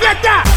Get that!